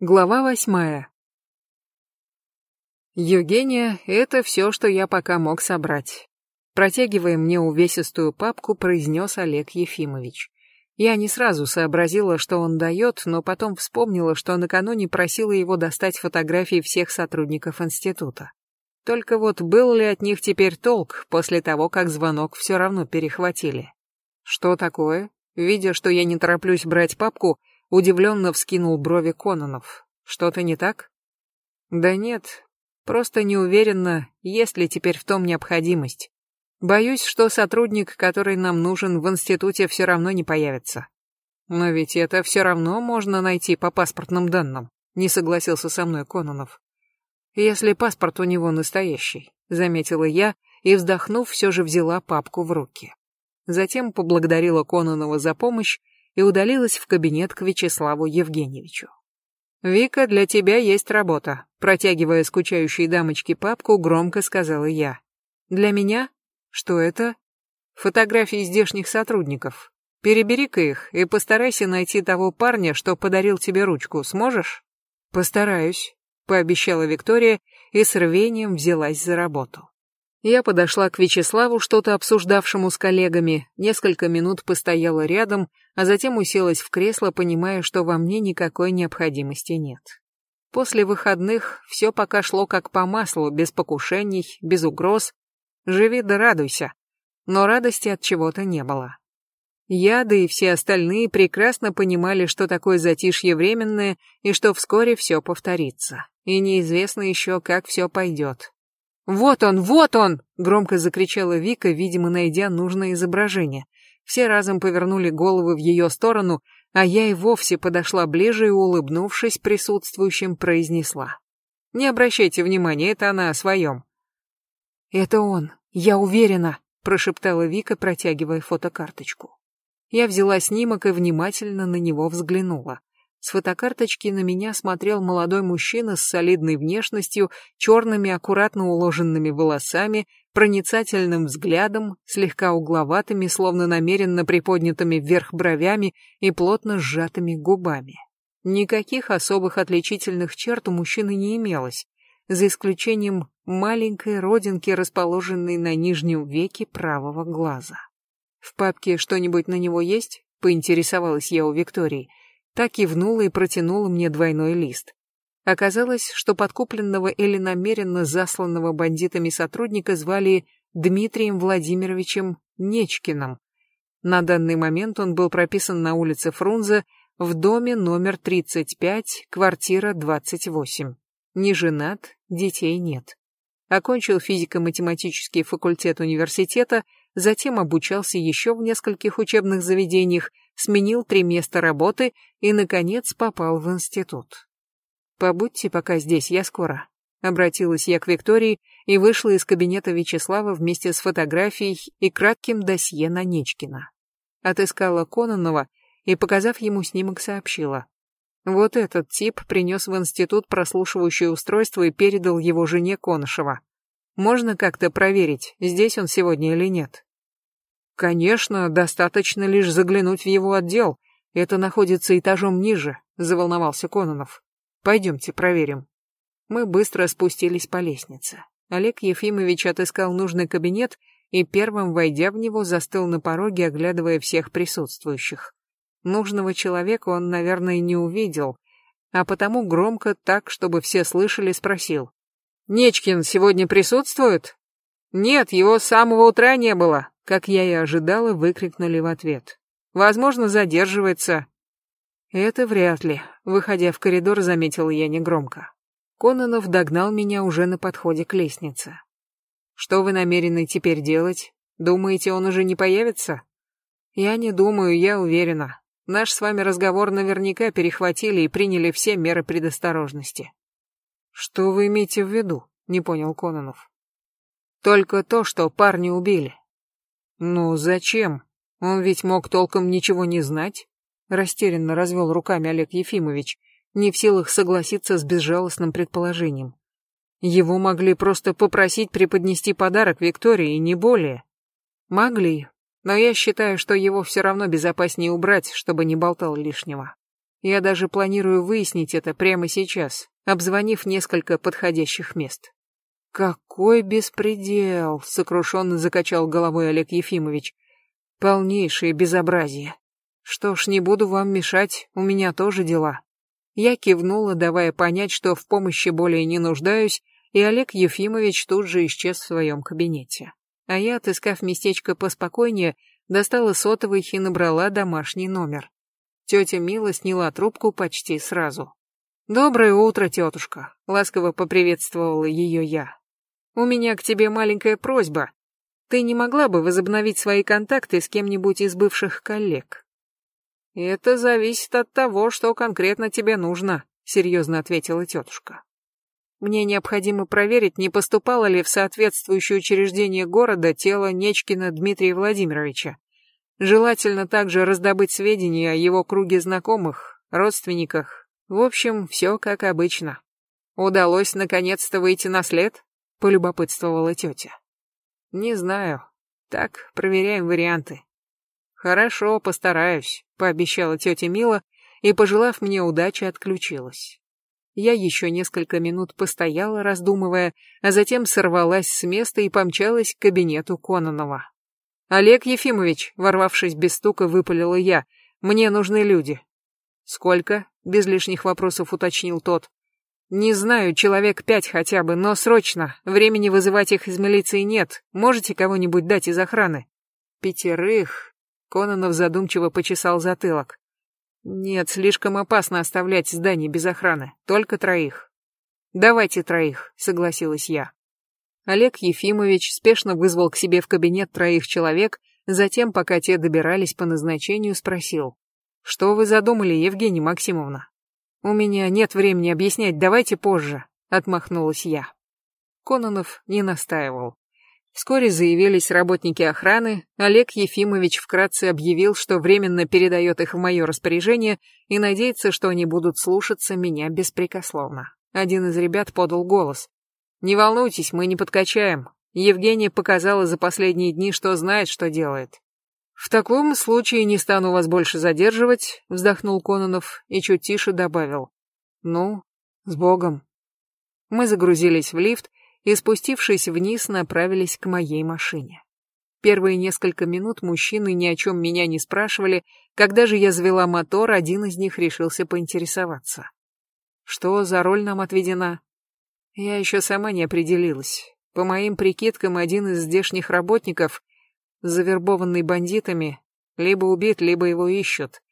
Глава восьмая. Евгения, это все, что я пока мог собрать. Протягивая мне увесистую папку, произнес Олег Ефимович. Я не сразу сообразила, что он дает, но потом вспомнила, что накануне просила его достать фотографии всех сотрудников института. Только вот был ли от них теперь толк после того, как звонок все равно перехватили? Что такое? Видя, что я не тороплюсь брать папку, Удивленно вскинул брови Кононов. Что-то не так? Да нет, просто не уверена, есть ли теперь в том необходимость. Боюсь, что сотрудник, который нам нужен в институте, все равно не появится. Но ведь это все равно можно найти по паспортным данным, не согласился со мной Кононов. Если паспорт у него настоящий, заметила я и, вздохнув, все же взяла папку в руки. Затем поблагодарила Кононова за помощь и удалилась в кабинет к Вячеславу Евгеньевичу. «Вика, для тебя есть работа», протягивая скучающей дамочке папку, громко сказала я. «Для меня? Что это?» «Фотографии здешних сотрудников. Перебери-ка их и постарайся найти того парня, что подарил тебе ручку. Сможешь?» «Постараюсь», — пообещала Виктория и с рвением взялась за работу. Я подошла к Вячеславу, что-то обсуждавшему с коллегами, несколько минут постояла рядом, а затем уселась в кресло, понимая, что во мне никакой необходимости нет. После выходных все пока шло как по маслу, без покушений, без угроз. Живи да радуйся. Но радости от чего-то не было. Я, да и все остальные прекрасно понимали, что такое затишье временное и что вскоре все повторится. И неизвестно еще, как все пойдет. «Вот он, вот он!» — громко закричала Вика, видимо, найдя нужное изображение. Все разом повернули головы в ее сторону, а я и вовсе подошла ближе и, улыбнувшись присутствующим, произнесла. «Не обращайте внимания, это она о своем». «Это он, я уверена», — прошептала Вика, протягивая фотокарточку. Я взяла снимок и внимательно на него взглянула. С фотокарточки на меня смотрел молодой мужчина с солидной внешностью, черными аккуратно уложенными волосами, проницательным взглядом, слегка угловатыми, словно намеренно приподнятыми вверх бровями и плотно сжатыми губами. Никаких особых отличительных черт у мужчины не имелось, за исключением маленькой родинки, расположенной на нижнем веке правого глаза. «В папке что-нибудь на него есть?» — поинтересовалась я у Виктории — так кивнула и протянула мне двойной лист. Оказалось, что подкупленного или намеренно засланного бандитами сотрудника звали Дмитрием Владимировичем Нечкиным. На данный момент он был прописан на улице Фрунзе в доме номер 35, квартира 28. Не женат, детей нет. Окончил физико-математический факультет университета, затем обучался еще в нескольких учебных заведениях, сменил три места работы и, наконец, попал в институт. «Побудьте пока здесь, я скоро», — обратилась я к Виктории и вышла из кабинета Вячеслава вместе с фотографией и кратким досье на Нечкина. Отыскала Кононова и, показав ему снимок, сообщила. Вот этот тип принес в институт прослушивающее устройство и передал его жене Конышева. Можно как-то проверить, здесь он сегодня или нет? Конечно, достаточно лишь заглянуть в его отдел. Это находится этажом ниже, заволновался Кононов. Пойдемте проверим. Мы быстро спустились по лестнице. Олег Ефимович отыскал нужный кабинет и первым, войдя в него, застыл на пороге, оглядывая всех присутствующих. Нужного человека он, наверное, не увидел, а потому громко, так, чтобы все слышали, спросил. «Нечкин сегодня присутствует?» «Нет, его с самого утра не было», как я и ожидала, выкрикнули в ответ. Возможно, задерживается. Это вряд ли, выходя в коридор, заметила я негромко. Кононов догнал меня уже на подходе к лестнице. Что вы намерены теперь делать? Думаете, он уже не появится? Я не думаю, я уверена. Наш с вами разговор наверняка перехватили и приняли все меры предосторожности. Что вы имеете в виду? Не понял Кононов. Только то, что парня убили. «Ну, зачем? Он ведь мог толком ничего не знать?» Растерянно развел руками Олег Ефимович, не в силах согласиться с безжалостным предположением. Его могли просто попросить преподнести подарок Виктории, и не более. Могли, но я считаю, что его все равно безопаснее убрать, чтобы не болтал лишнего. Я даже планирую выяснить это прямо сейчас, обзвонив несколько подходящих мест. Какой беспредел, сокрушенно закачал головой Олег Ефимович. Полнейшее безобразие. Что ж, не буду вам мешать, у меня тоже дела. Я кивнула, давая понять, что в помощи более не нуждаюсь, и Олег Ефимович тут же исчез в своем кабинете. А я, отыскав местечко поспокойнее, достала сотовый и набрала домашний номер. Тетя Мила сняла трубку почти сразу. «Доброе утро, тетушка», — ласково поприветствовала ее я. «У меня к тебе маленькая просьба. Ты не могла бы возобновить свои контакты с кем-нибудь из бывших коллег?» «Это зависит от того, что конкретно тебе нужно», — серьезно ответила тетушка. «Мне необходимо проверить, не поступало ли в соответствующее учреждение города тело Нечкина Дмитрия Владимировича. Желательно также раздобыть сведения о его круге знакомых, родственниках. В общем, все как обычно. Удалось наконец-то выйти на след? Полюбопытствовала тетя. Не знаю. Так, проверяем варианты. Хорошо, постараюсь, пообещала тетя Мила и, пожелав мне удачи, отключилась. Я еще несколько минут постояла, раздумывая, а затем сорвалась с места и помчалась к кабинету Кононова. «Олег Ефимович», ворвавшись без стука, выпалила я, — «мне нужны люди». «Сколько?» — без лишних вопросов уточнил тот. «Не знаю, человек пять хотя бы, но срочно. Времени вызывать их из милиции нет. Можете кого-нибудь дать из охраны?» «Пятерых?» — Кононов задумчиво почесал затылок. «Нет, слишком опасно оставлять здание без охраны. Только троих». «Давайте троих», — согласилась я. Олег Ефимович спешно вызвал к себе в кабинет троих человек, затем, пока те добирались по назначению, спросил. «Что вы задумали, Евгения Максимовна?» «У меня нет времени объяснять, давайте позже», — отмахнулась я. Кононов не настаивал. Вскоре заявились работники охраны, Олег Ефимович вкратце объявил, что временно передает их в мое распоряжение и надеется, что они будут слушаться меня беспрекословно. Один из ребят подал голос. Не волнуйтесь, мы не подкачаем. Евгения показала за последние дни, что знает, что делает. В таком случае не стану вас больше задерживать, вздохнул Кононов и чуть тише добавил. Ну, с Богом. Мы загрузились в лифт и, спустившись вниз, направились к моей машине. Первые несколько минут мужчины ни о чем меня не спрашивали, когда же я завела мотор, один из них решился поинтересоваться. Что за роль нам отведена? Я еще сама не определилась. По моим прикидкам, один из здешних работников, завербованный бандитами, либо убит, либо его ищут.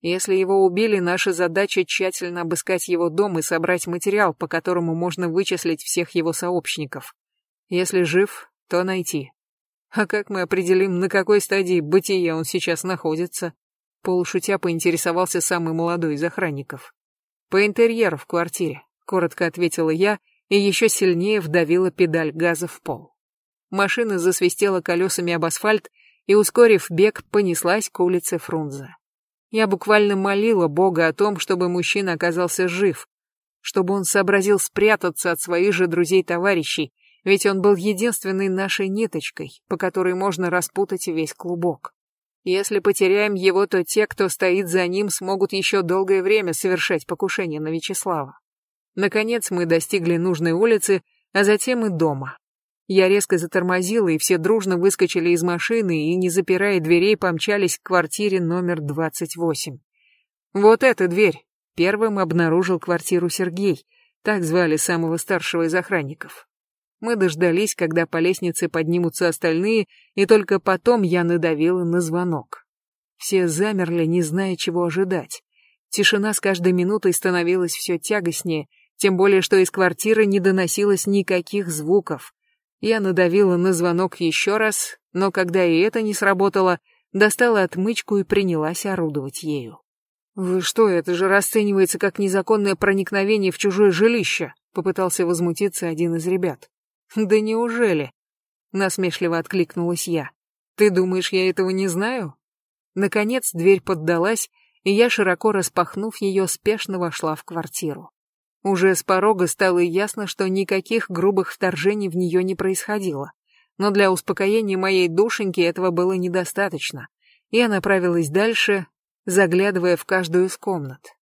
Если его убили, наша задача тщательно обыскать его дом и собрать материал, по которому можно вычислить всех его сообщников. Если жив, то найти. А как мы определим, на какой стадии бытия он сейчас находится? Полушутя поинтересовался самый молодой из охранников. По интерьеру в квартире, коротко ответила я и еще сильнее вдавила педаль газа в пол. Машина засвистела колесами об асфальт и, ускорив бег, понеслась к улице Фрунзе. Я буквально молила Бога о том, чтобы мужчина оказался жив, чтобы он сообразил спрятаться от своих же друзей-товарищей, ведь он был единственной нашей ниточкой, по которой можно распутать весь клубок. Если потеряем его, то те, кто стоит за ним, смогут еще долгое время совершать покушение на Вячеслава. Наконец мы достигли нужной улицы, а затем и дома. Я резко затормозила, и все дружно выскочили из машины и, не запирая дверей, помчались к квартире номер 28. Вот эта дверь. Первым обнаружил квартиру Сергей, так звали самого старшего из охранников. Мы дождались, когда по лестнице поднимутся остальные, и только потом я надавила на звонок. Все замерли, не зная, чего ожидать. Тишина с каждой минутой становилась все тягостнее, тем более, что из квартиры не доносилось никаких звуков. Я надавила на звонок еще раз, но когда и это не сработало, достала отмычку и принялась орудовать ею. «Вы что, это же расценивается как незаконное проникновение в чужое жилище», — попытался возмутиться один из ребят. «Да неужели?» — насмешливо откликнулась я. «Ты думаешь, я этого не знаю?» Наконец дверь поддалась, и я, широко распахнув ее, спешно вошла в квартиру. Уже с порога стало ясно, что никаких грубых вторжений в нее не происходило. Но для успокоения моей душеньки этого было недостаточно. Я направилась дальше, заглядывая в каждую из комнат.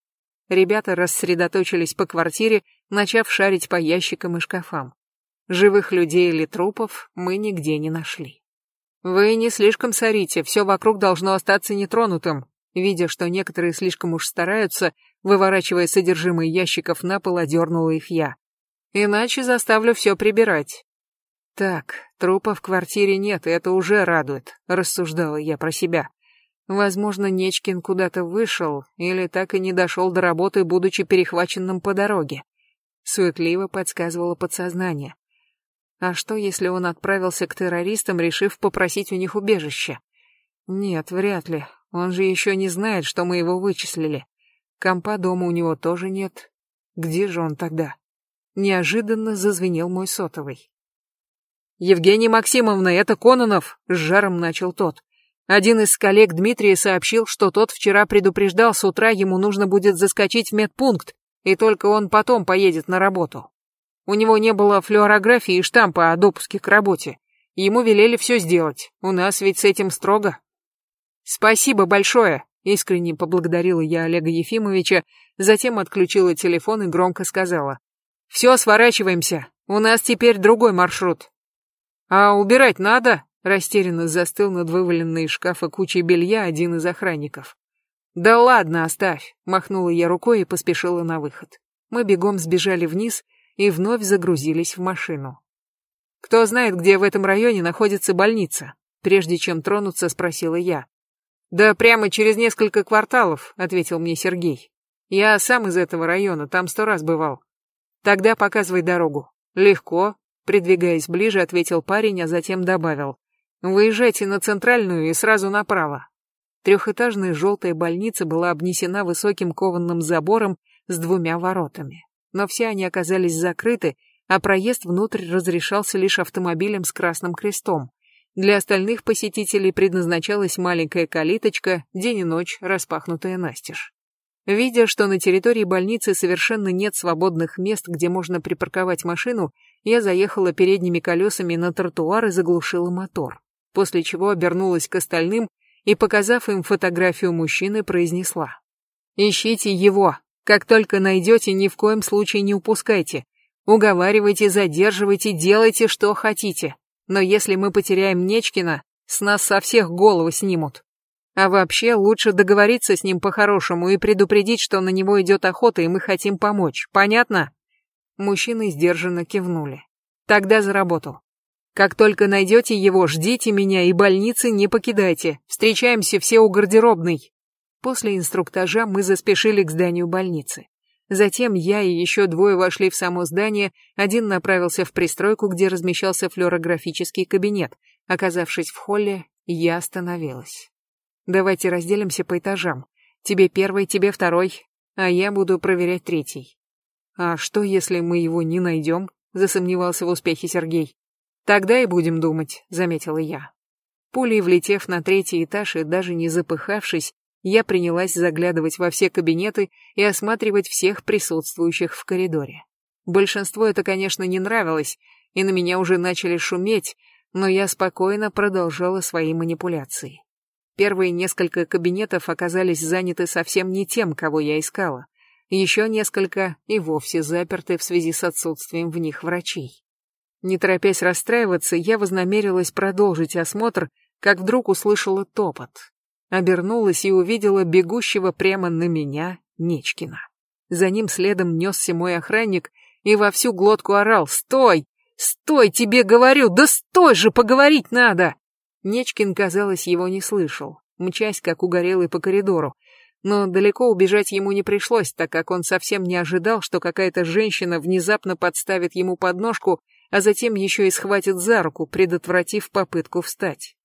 ребята рассредоточились по квартире, начав шарить по ящикам и шкафам. Живых людей или трупов мы нигде не нашли. Вы не слишком сорите, все вокруг должно остаться нетронутым. Видя, что некоторые слишком уж стараются, выворачивая содержимое ящиков на пол, одернула их я. Иначе заставлю все прибирать. Так, трупа в квартире нет, и это уже радует, рассуждала я про себя. Возможно, Нечкин куда-то вышел или так и не дошел до работы, будучи перехваченным по дороге. Суетливо подсказывало подсознание. А что, если он отправился к террористам, решив попросить у них убежище? Нет, вряд ли. Он же еще не знает, что мы его вычислили. Компа дома у него тоже нет. Где же он тогда? Неожиданно зазвенел мой сотовый. «Евгения Максимовна, это Кононов!» — с жаром начал тот. Один из коллег Дмитрия сообщил, что тот вчера предупреждал, с утра ему нужно будет заскочить в медпункт, и только он потом поедет на работу. У него не было флюорографии и штампа о допуске к работе. Ему велели все сделать. У нас ведь с этим строго. Спасибо большое, искренне поблагодарила я Олега Ефимовича, затем отключила телефон и громко сказала. Все, сворачиваемся. У нас теперь другой маршрут. А убирать надо? Растерянно застыл над вываленной из шкафа кучей белья один из охранников. «Да ладно, оставь!» — махнула я рукой и поспешила на выход. Мы бегом сбежали вниз и вновь загрузились в машину. «Кто знает, где в этом районе находится больница?» Прежде чем тронуться, спросила я. «Да прямо через несколько кварталов», — ответил мне Сергей. «Я сам из этого района, там сто раз бывал». «Тогда показывай дорогу». «Легко», — придвигаясь ближе, ответил парень, а затем добавил. Выезжайте на центральную и сразу направо. Трехэтажная желтая больница была обнесена высоким кованным забором с двумя воротами. Но все они оказались закрыты, а проезд внутрь разрешался лишь автомобилем с красным крестом. Для остальных посетителей предназначалась маленькая калиточка, день и ночь распахнутая настежь. Видя, что на территории больницы совершенно нет свободных мест, где можно припарковать машину, я заехала передними колесами на тротуар и заглушила мотор после чего обернулась к остальным и, показав им фотографию мужчины, произнесла. «Ищите его. Как только найдете, ни в коем случае не упускайте. Уговаривайте, задерживайте, делайте, что хотите. Но если мы потеряем Нечкина, с нас со всех головы снимут. А вообще, лучше договориться с ним по-хорошему и предупредить, что на него идет охота, и мы хотим помочь. Понятно?» Мужчины сдержанно кивнули. «Тогда за работу. Как только найдете его, ждите меня и больницы не покидайте. Встречаемся все у гардеробной. После инструктажа мы заспешили к зданию больницы. Затем я и еще двое вошли в само здание, один направился в пристройку, где размещался флюорографический кабинет. Оказавшись в холле, я остановилась. Давайте разделимся по этажам. Тебе первый, тебе второй, а я буду проверять третий. А что, если мы его не найдем? Засомневался в успехе Сергей. Тогда и будем думать, заметила я. Пулей влетев на третий этаж и даже не запыхавшись, я принялась заглядывать во все кабинеты и осматривать всех присутствующих в коридоре. Большинство это, конечно, не нравилось, и на меня уже начали шуметь, но я спокойно продолжала свои манипуляции. Первые несколько кабинетов оказались заняты совсем не тем, кого я искала. Еще несколько и вовсе заперты в связи с отсутствием в них врачей. Не торопясь расстраиваться, я вознамерилась продолжить осмотр, как вдруг услышала топот. Обернулась и увидела бегущего прямо на меня Нечкина. За ним следом несся мой охранник и во всю глотку орал «Стой! Стой, тебе говорю! Да стой же, поговорить надо!» Нечкин, казалось, его не слышал, мчась как угорелый по коридору. Но далеко убежать ему не пришлось, так как он совсем не ожидал, что какая-то женщина внезапно подставит ему подножку а затем еще и схватит за руку, предотвратив попытку встать.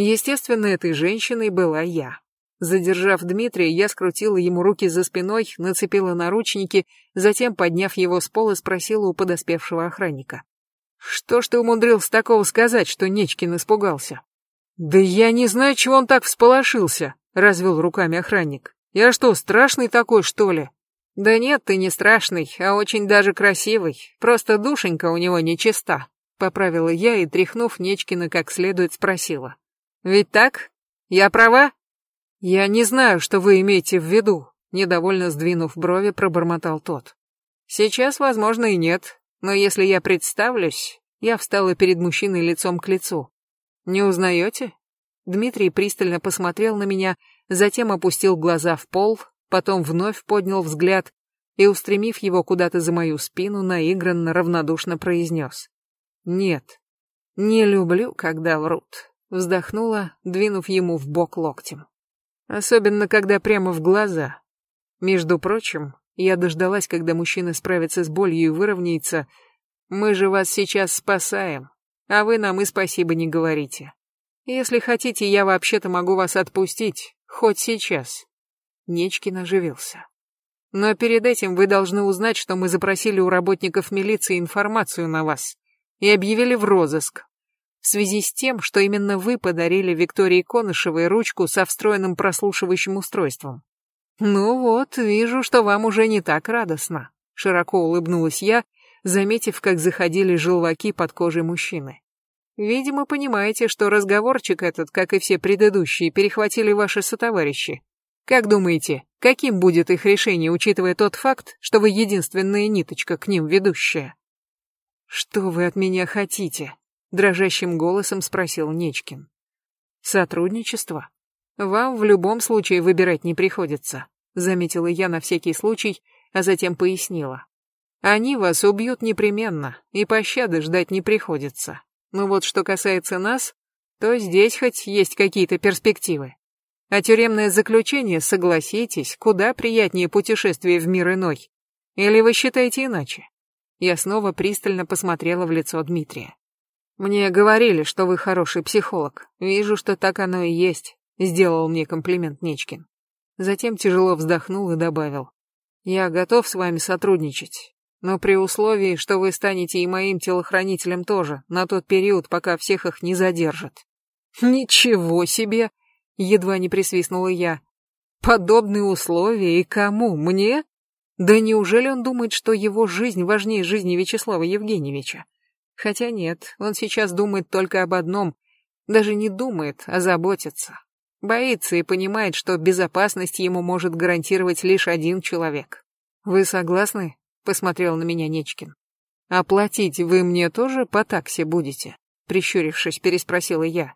Естественно, этой женщиной была я. Задержав Дмитрия, я скрутила ему руки за спиной, нацепила наручники, затем, подняв его с пола, спросила у подоспевшего охранника. «Что ж ты умудрился такого сказать, что Нечкин испугался?» «Да я не знаю, чего он так всполошился», — развел руками охранник. «Я что, страшный такой, что ли?» Да нет, ты не страшный, а очень даже красивый. Просто душенька у него нечиста. Поправила я и, тряхнув Нечкина как следует, спросила. Ведь так? Я права? Я не знаю, что вы имеете в виду, Недовольно сдвинув брови, пробормотал тот. Сейчас, возможно, и нет, но если я представлюсь, я встала перед мужчиной лицом к лицу. Не узнаете? Дмитрий пристально посмотрел на меня, затем опустил глаза в пол, потом вновь поднял взгляд и, устремив его куда-то за мою спину, наигранно равнодушно произнес. «Нет, не люблю, когда врут», — вздохнула, двинув ему в бок локтем. «Особенно, когда прямо в глаза. Между прочим, я дождалась, когда мужчина справится с болью и выровняется. Мы же вас сейчас спасаем, а вы нам и спасибо не говорите. Если хотите, я вообще-то могу вас отпустить, хоть сейчас». Нечкин оживился. Но перед этим вы должны узнать, что мы запросили у работников милиции информацию на вас и объявили в розыск. В связи с тем, что именно вы подарили Виктории Конышевой ручку со встроенным прослушивающим устройством. Ну вот, вижу, что вам уже не так радостно. Широко улыбнулась я, заметив, как заходили желваки под кожей мужчины. Видимо, понимаете, что разговорчик этот, как и все предыдущие, перехватили ваши сотоварищи. Как думаете, каким будет их решение, учитывая тот факт, что вы единственная ниточка к ним ведущая? Что вы от меня хотите? Дрожащим голосом спросил Нечкин. Сотрудничество? Вам в любом случае выбирать не приходится, заметила я на всякий случай, а затем пояснила. Они вас убьют непременно, и пощады ждать не приходится. Но вот что касается нас, то здесь хоть есть какие-то перспективы. А тюремное заключение, согласитесь, куда приятнее путешествие в мир иной. Или вы считаете иначе? Я снова пристально посмотрела в лицо Дмитрия. Мне говорили, что вы хороший психолог. Вижу, что так оно и есть, сделал мне комплимент Нечкин. Затем тяжело вздохнул и добавил: Я готов с вами сотрудничать, но при условии, что вы станете и моим телохранителем тоже, на тот период, пока всех их не задержат. Ничего себе, Едва не присвистнула я. Подобные условия и кому? Мне? Да неужели он думает, что его жизнь важнее жизни Вячеслава Евгеньевича? Хотя нет, он сейчас думает только об одном. Даже не думает, а заботится. Боится и понимает, что безопасность ему может гарантировать лишь один человек. «Вы согласны?» — посмотрел на меня Нечкин. «Оплатить вы мне тоже по такси будете?» Прищурившись, переспросила я.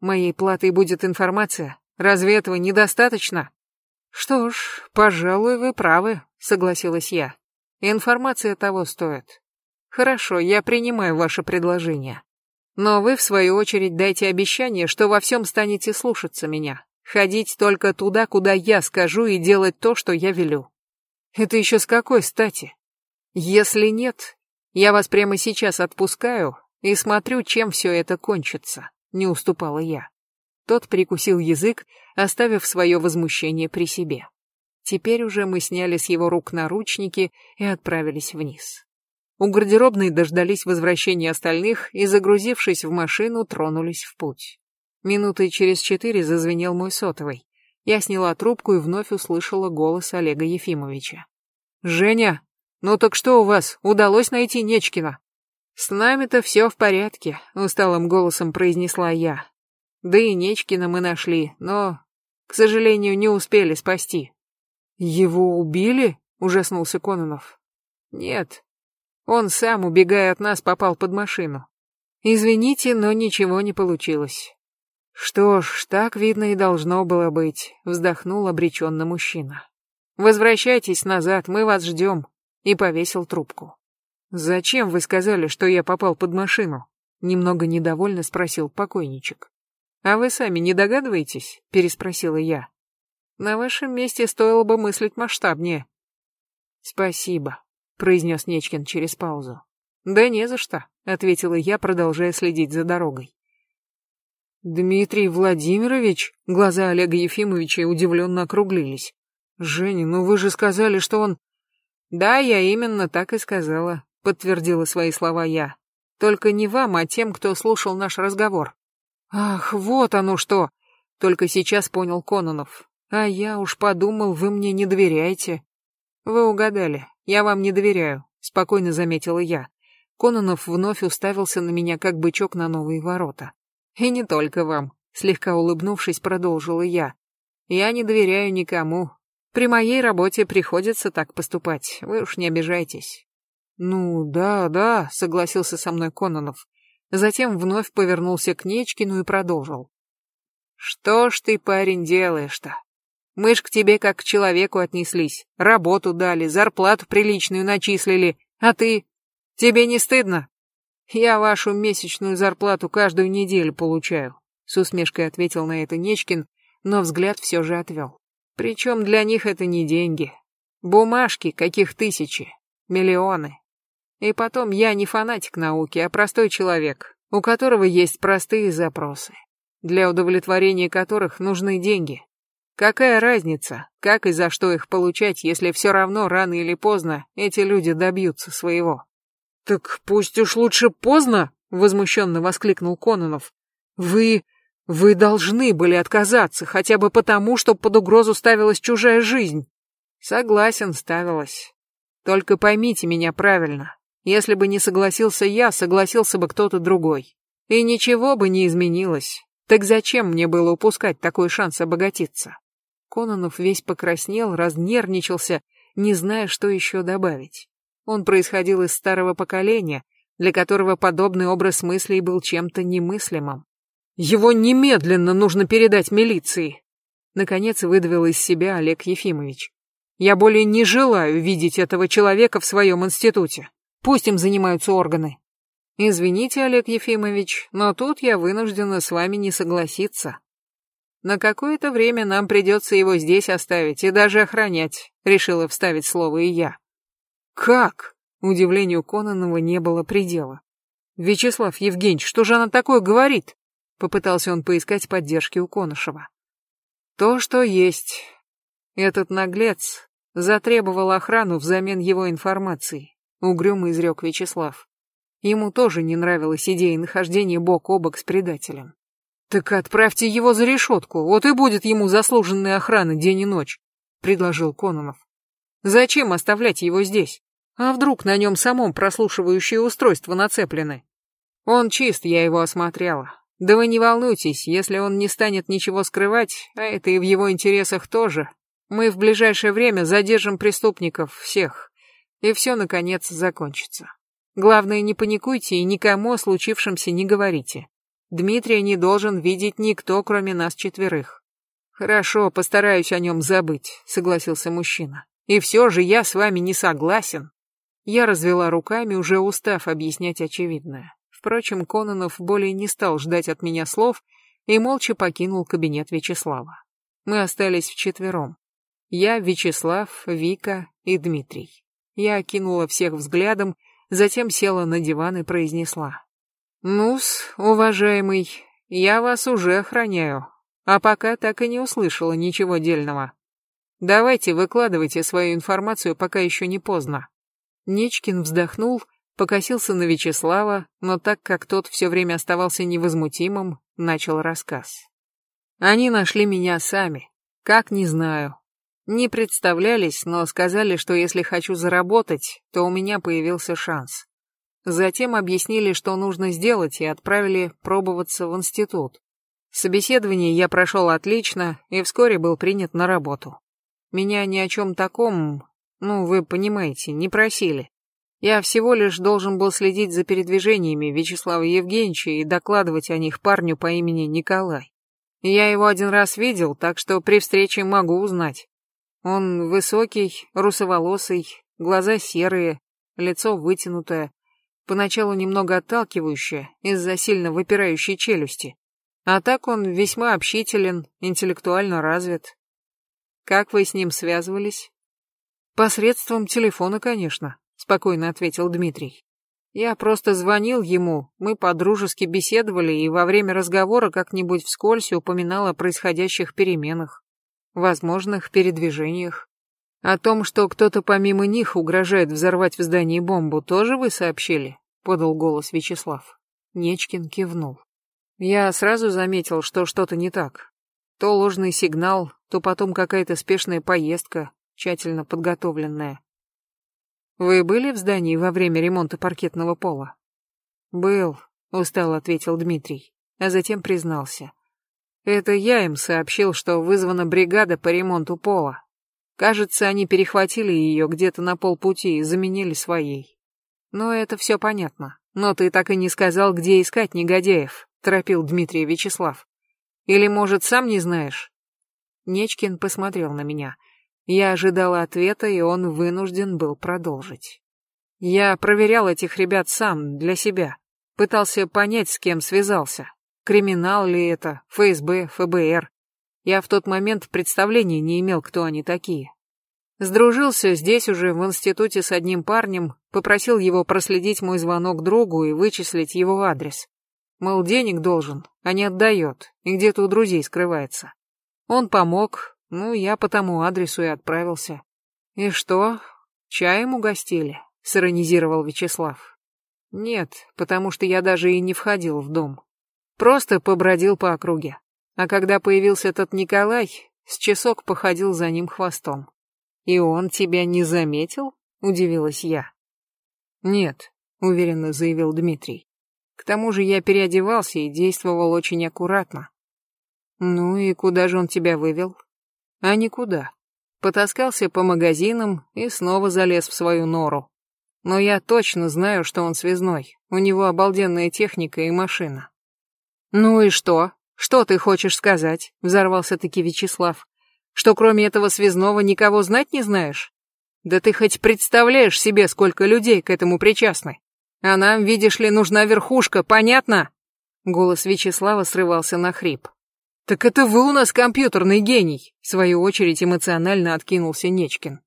Моей платой будет информация. Разве этого недостаточно? Что ж, пожалуй, вы правы, согласилась я. Информация того стоит. Хорошо, я принимаю ваше предложение. Но вы, в свою очередь, дайте обещание, что во всем станете слушаться меня. Ходить только туда, куда я скажу, и делать то, что я велю. Это еще с какой стати? Если нет, я вас прямо сейчас отпускаю и смотрю, чем все это кончится не уступала я. Тот прикусил язык, оставив свое возмущение при себе. Теперь уже мы сняли с его рук наручники и отправились вниз. У гардеробной дождались возвращения остальных и, загрузившись в машину, тронулись в путь. Минуты через четыре зазвенел мой сотовый. Я сняла трубку и вновь услышала голос Олега Ефимовича. «Женя, ну так что у вас, удалось найти Нечкина?» «С нами-то все в порядке», — усталым голосом произнесла я. «Да и Нечкина мы нашли, но, к сожалению, не успели спасти». «Его убили?» — ужаснулся Кононов. «Нет, он сам, убегая от нас, попал под машину. Извините, но ничего не получилось». «Что ж, так, видно, и должно было быть», — вздохнул обреченно мужчина. «Возвращайтесь назад, мы вас ждем», — и повесил трубку. «Зачем вы сказали, что я попал под машину?» Немного недовольно спросил покойничек. «А вы сами не догадываетесь?» Переспросила я. «На вашем месте стоило бы мыслить масштабнее». «Спасибо», произнес Нечкин через паузу. «Да не за что», ответила я, продолжая следить за дорогой. «Дмитрий Владимирович?» Глаза Олега Ефимовича удивленно округлились. «Женя, ну вы же сказали, что он...» «Да, я именно так и сказала подтвердила свои слова я. Только не вам, а тем, кто слушал наш разговор. Ах, вот оно что! Только сейчас понял Кононов. А я уж подумал, вы мне не доверяете. Вы угадали, я вам не доверяю, спокойно заметила я. Кононов вновь уставился на меня, как бычок на новые ворота. И не только вам, слегка улыбнувшись, продолжила я. Я не доверяю никому. При моей работе приходится так поступать, вы уж не обижайтесь. Ну, да, да, согласился со мной Кононов. Затем вновь повернулся к Нечкину и продолжил. Что ж ты, парень, делаешь-то? Мы ж к тебе как к человеку отнеслись, работу дали, зарплату приличную начислили, а ты... Тебе не стыдно? Я вашу месячную зарплату каждую неделю получаю, с усмешкой ответил на это Нечкин, но взгляд все же отвел. Причем для них это не деньги. Бумажки, каких тысячи, миллионы. И потом я не фанатик науки, а простой человек, у которого есть простые запросы, для удовлетворения которых нужны деньги. Какая разница, как и за что их получать, если все равно рано или поздно эти люди добьются своего? Так пусть уж лучше поздно, возмущенно воскликнул Кононов. Вы... вы должны были отказаться, хотя бы потому, что под угрозу ставилась чужая жизнь. Согласен, ставилась. Только поймите меня правильно. Если бы не согласился я, согласился бы кто-то другой. И ничего бы не изменилось. Так зачем мне было упускать такой шанс обогатиться? Кононов весь покраснел, разнервничался, не зная, что еще добавить. Он происходил из старого поколения, для которого подобный образ мыслей был чем-то немыслимым. «Его немедленно нужно передать милиции!» Наконец выдавил из себя Олег Ефимович. «Я более не желаю видеть этого человека в своем институте. Пусть им занимаются органы». «Извините, Олег Ефимович, но тут я вынуждена с вами не согласиться. На какое-то время нам придется его здесь оставить и даже охранять», — решила вставить слово и я. «Как?» — удивлению Кононова не было предела. «Вячеслав Евгеньевич, что же она такое говорит?» Попытался он поискать поддержки у Конышева. «То, что есть. Этот наглец затребовал охрану взамен его информации», — угрюмо изрек Вячеслав. Ему тоже не нравилась идея нахождения бок о бок с предателем. «Так отправьте его за решетку, вот и будет ему заслуженная охрана день и ночь», — предложил Кононов. «Зачем оставлять его здесь? А вдруг на нем самом прослушивающее устройство нацеплены? Он чист, я его осмотрела. Да вы не волнуйтесь, если он не станет ничего скрывать, а это и в его интересах тоже, мы в ближайшее время задержим преступников всех, и все, наконец, закончится. Главное, не паникуйте и никому о случившемся не говорите. Дмитрия не должен видеть никто, кроме нас четверых. Хорошо, постараюсь о нем забыть, согласился мужчина. И все же я с вами не согласен. Я развела руками, уже устав объяснять очевидное. Впрочем, Кононов более не стал ждать от меня слов и молча покинул кабинет Вячеслава. Мы остались вчетвером. Я, Вячеслав, Вика и Дмитрий. Я окинула всех взглядом, затем села на диван и произнесла. «Ну-с, уважаемый, я вас уже охраняю, а пока так и не услышала ничего дельного. Давайте выкладывайте свою информацию, пока еще не поздно». Нечкин вздохнул, покосился на Вячеслава, но так как тот все время оставался невозмутимым, начал рассказ. Они нашли меня сами. Как, не знаю. Не представлялись, но сказали, что если хочу заработать, то у меня появился шанс. Затем объяснили, что нужно сделать, и отправили пробоваться в институт. Собеседование я прошел отлично и вскоре был принят на работу. Меня ни о чем таком ну, вы понимаете, не просили. Я всего лишь должен был следить за передвижениями Вячеслава Евгеньевича и докладывать о них парню по имени Николай. Я его один раз видел, так что при встрече могу узнать. Он высокий, русоволосый, глаза серые, лицо вытянутое, поначалу немного отталкивающее из-за сильно выпирающей челюсти. А так он весьма общителен, интеллектуально развит. Как вы с ним связывались? Посредством телефона, конечно, спокойно ответил Дмитрий. Я просто звонил ему, мы подружески беседовали и во время разговора как-нибудь вскользь упоминал о происходящих переменах, возможных передвижениях. О том, что кто-то помимо них угрожает взорвать в здании бомбу, тоже вы сообщили? подал голос Вячеслав. Нечкин кивнул. Я сразу заметил, что что-то не так. То ложный сигнал, то потом какая-то спешная поездка, тщательно подготовленная. Вы были в здании во время ремонта паркетного пола? Был, устало ответил Дмитрий, а затем признался. Это я им сообщил, что вызвана бригада по ремонту пола. Кажется, они перехватили ее где-то на полпути и заменили своей. Но это все понятно. Но ты так и не сказал, где искать негодяев, торопил Дмитрий Вячеслав. Или, может, сам не знаешь? Нечкин посмотрел на меня. Я ожидала ответа, и он вынужден был продолжить. Я проверял этих ребят сам, для себя. Пытался понять, с кем связался. Криминал ли это, ФСБ, ФБР. Я в тот момент представления не имел, кто они такие. Сдружился здесь уже, в институте, с одним парнем, попросил его проследить мой звонок другу и вычислить его адрес. Мол, денег должен, а не отдает, и где-то у друзей скрывается. Он помог, ну, я по тому адресу и отправился. И что, чаем угостили? Сиронизировал Вячеслав. Нет, потому что я даже и не входил в дом. Просто побродил по округе. А когда появился этот Николай, с часок походил за ним хвостом. «И он тебя не заметил?» — удивилась я. «Нет», — уверенно заявил Дмитрий. «К тому же я переодевался и действовал очень аккуратно». «Ну и куда же он тебя вывел?» «А никуда. Потаскался по магазинам и снова залез в свою нору. Но я точно знаю, что он связной. У него обалденная техника и машина». «Ну и что?» «Что ты хочешь сказать?» — взорвался-таки Вячеслав. «Что кроме этого связного никого знать не знаешь? Да ты хоть представляешь себе, сколько людей к этому причастны? А нам, видишь ли, нужна верхушка, понятно?» Голос Вячеслава срывался на хрип. «Так это вы у нас компьютерный гений!» В свою очередь эмоционально откинулся Нечкин.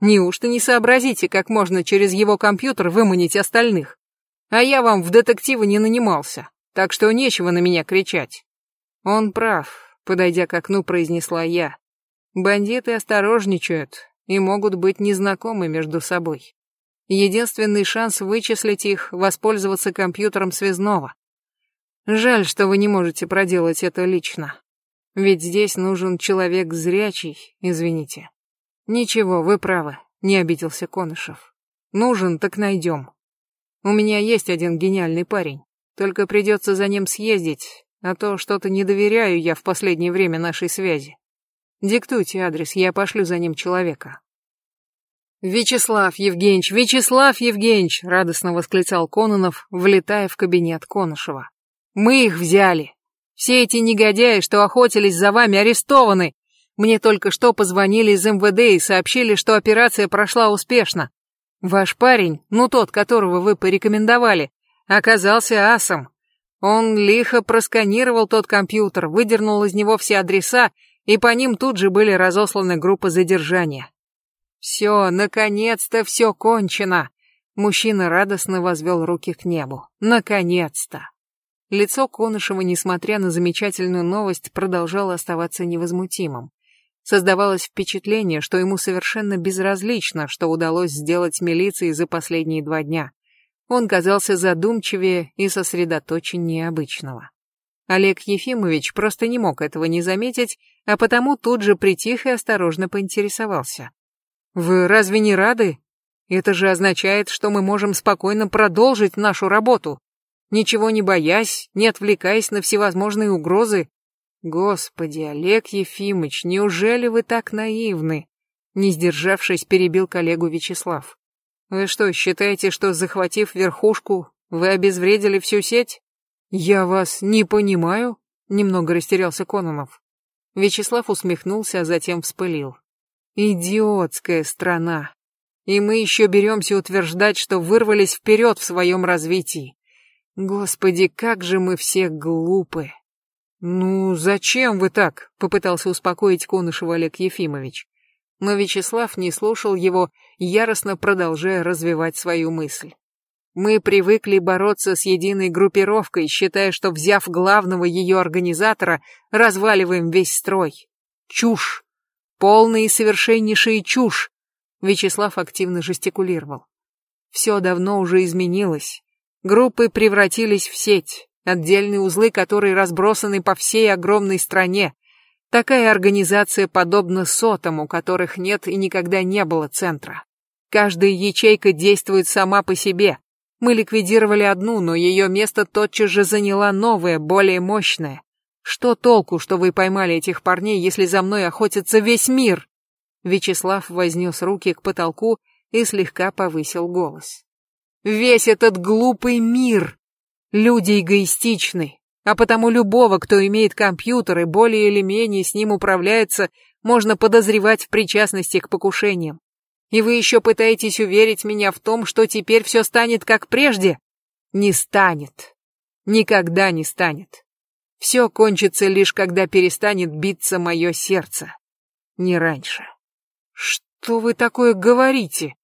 «Неужто не сообразите, как можно через его компьютер выманить остальных? А я вам в детективы не нанимался, так что нечего на меня кричать. Он прав, подойдя к окну, произнесла я. Бандиты осторожничают и могут быть незнакомы между собой. Единственный шанс вычислить их — воспользоваться компьютером связного. Жаль, что вы не можете проделать это лично. Ведь здесь нужен человек зрячий, извините. Ничего, вы правы, не обиделся Конышев. Нужен, так найдем. У меня есть один гениальный парень. Только придется за ним съездить, а то что-то не доверяю я в последнее время нашей связи. Диктуйте адрес, я пошлю за ним человека. Вячеслав Евгеньевич, Вячеслав Евгеньевич, радостно восклицал Кононов, влетая в кабинет Конышева. Мы их взяли. Все эти негодяи, что охотились за вами, арестованы. Мне только что позвонили из МВД и сообщили, что операция прошла успешно. Ваш парень, ну тот, которого вы порекомендовали, оказался асом. Он лихо просканировал тот компьютер, выдернул из него все адреса, и по ним тут же были разосланы группы задержания. Все, наконец-то все кончено. Мужчина радостно возвел руки к небу. Наконец-то. Лицо Конышева, несмотря на замечательную новость, продолжало оставаться невозмутимым. Создавалось впечатление, что ему совершенно безразлично, что удалось сделать милиции за последние два дня. Он казался задумчивее и сосредоточеннее обычного. Олег Ефимович просто не мог этого не заметить, а потому тут же притих и осторожно поинтересовался. «Вы разве не рады? Это же означает, что мы можем спокойно продолжить нашу работу, ничего не боясь, не отвлекаясь на всевозможные угрозы. Господи, Олег Ефимович, неужели вы так наивны?» Не сдержавшись, перебил коллегу Вячеслав. Вы что, считаете, что, захватив верхушку, вы обезвредили всю сеть? Я вас не понимаю, немного растерялся Кононов. Вячеслав усмехнулся, а затем вспылил. Идиотская страна. И мы еще беремся утверждать, что вырвались вперед в своем развитии. Господи, как же мы все глупы. Ну, зачем вы так? Попытался успокоить Конышева Олег Ефимович. Но Вячеслав не слушал его, яростно продолжая развивать свою мысль. Мы привыкли бороться с единой группировкой, считая, что, взяв главного ее организатора, разваливаем весь строй. Чушь! Полная и совершеннейшая чушь! Вячеслав активно жестикулировал. Все давно уже изменилось. Группы превратились в сеть, отдельные узлы, которые разбросаны по всей огромной стране, Такая организация подобна сотам, у которых нет и никогда не было центра. Каждая ячейка действует сама по себе. Мы ликвидировали одну, но ее место тотчас же заняла новая, более мощная. Что толку, что вы поймали этих парней, если за мной охотится весь мир? Вячеслав вознес руки к потолку и слегка повысил голос. Весь этот глупый мир. Люди эгоистичны, а потому любого, кто имеет компьютер и более или менее с ним управляется, можно подозревать в причастности к покушениям. И вы еще пытаетесь уверить меня в том, что теперь все станет как прежде? Не станет. Никогда не станет. Все кончится лишь, когда перестанет биться мое сердце. Не раньше. Что вы такое говорите?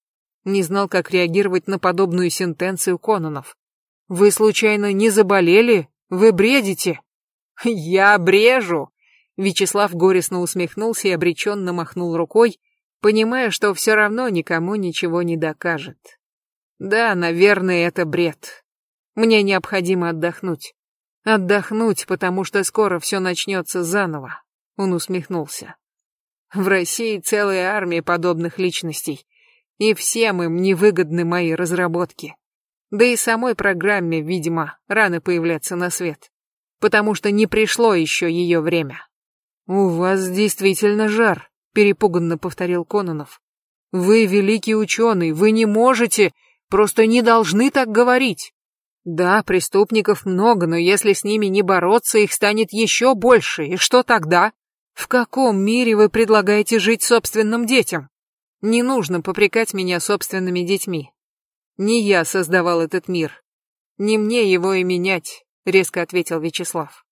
Не знал, как реагировать на подобную сентенцию Кононов. Вы случайно не заболели? Вы бредите? Я брежу. Вячеслав горестно усмехнулся и обреченно махнул рукой, понимая, что все равно никому ничего не докажет. Да, наверное, это бред. Мне необходимо отдохнуть. Отдохнуть, потому что скоро все начнется заново. Он усмехнулся. В России целая армия подобных личностей, и всем им невыгодны мои разработки. Да и самой программе, видимо, рано появляться на свет, потому что не пришло еще ее время. «У вас действительно жар», — перепуганно повторил Кононов. «Вы великий ученый, вы не можете, просто не должны так говорить». Да, преступников много, но если с ними не бороться, их станет еще больше, и что тогда? В каком мире вы предлагаете жить собственным детям? Не нужно попрекать меня собственными детьми. Не я создавал этот мир. Не мне его и менять, резко ответил Вячеслав.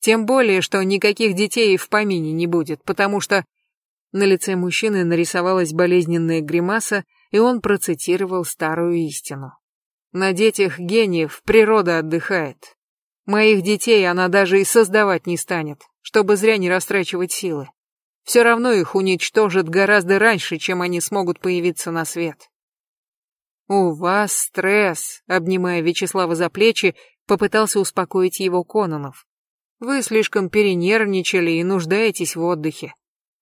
Тем более, что никаких детей в помине не будет, потому что... На лице мужчины нарисовалась болезненная гримаса, и он процитировал старую истину. На детях гениев природа отдыхает. Моих детей она даже и создавать не станет, чтобы зря не растрачивать силы. Все равно их уничтожат гораздо раньше, чем они смогут появиться на свет. «У вас стресс», — обнимая Вячеслава за плечи, попытался успокоить его Кононов. «Вы слишком перенервничали и нуждаетесь в отдыхе.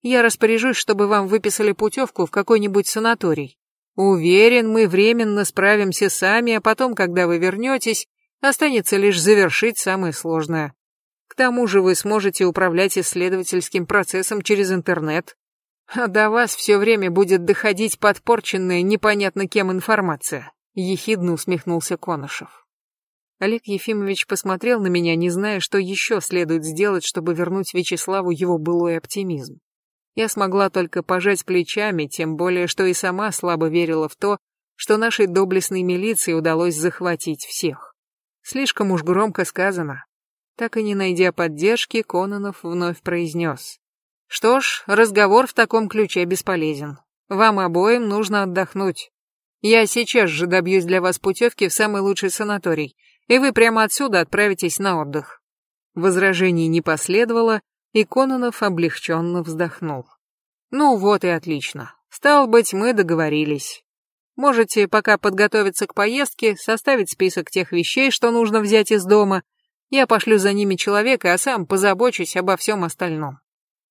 Я распоряжусь, чтобы вам выписали путевку в какой-нибудь санаторий. Уверен, мы временно справимся сами, а потом, когда вы вернетесь, останется лишь завершить самое сложное. К тому же вы сможете управлять исследовательским процессом через интернет. А до вас все время будет доходить подпорченная непонятно кем информация, ехидно усмехнулся Конышев. Олег Ефимович посмотрел на меня, не зная, что еще следует сделать, чтобы вернуть Вячеславу его былой оптимизм. Я смогла только пожать плечами, тем более, что и сама слабо верила в то, что нашей доблестной милиции удалось захватить всех. Слишком уж громко сказано. Так и не найдя поддержки, Кононов вновь произнес. Что ж, разговор в таком ключе бесполезен. Вам обоим нужно отдохнуть. Я сейчас же добьюсь для вас путевки в самый лучший санаторий, и вы прямо отсюда отправитесь на отдых. Возражений не последовало, и Кононов облегченно вздохнул. Ну вот и отлично. Стал быть, мы договорились. Можете пока подготовиться к поездке, составить список тех вещей, что нужно взять из дома. Я пошлю за ними человека, а сам позабочусь обо всем остальном.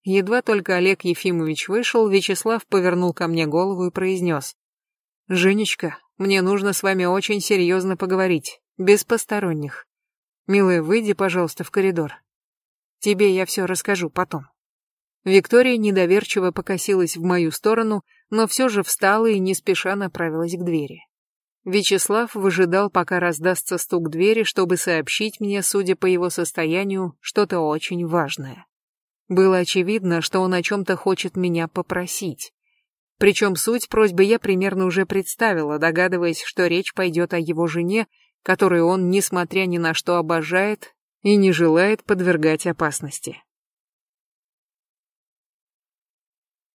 Едва только Олег Ефимович вышел, Вячеслав повернул ко мне голову и произнес. «Женечка, мне нужно с вами очень серьезно поговорить, без посторонних. Милая, выйди, пожалуйста, в коридор. Тебе я все расскажу потом. Виктория недоверчиво покосилась в мою сторону, но все же встала и не спеша направилась к двери. Вячеслав выжидал, пока раздастся стук двери, чтобы сообщить мне, судя по его состоянию, что-то очень важное. Было очевидно, что он о чем-то хочет меня попросить. Причем суть просьбы я примерно уже представила, догадываясь, что речь пойдет о его жене, которую он, несмотря ни на что, обожает и не желает подвергать опасности.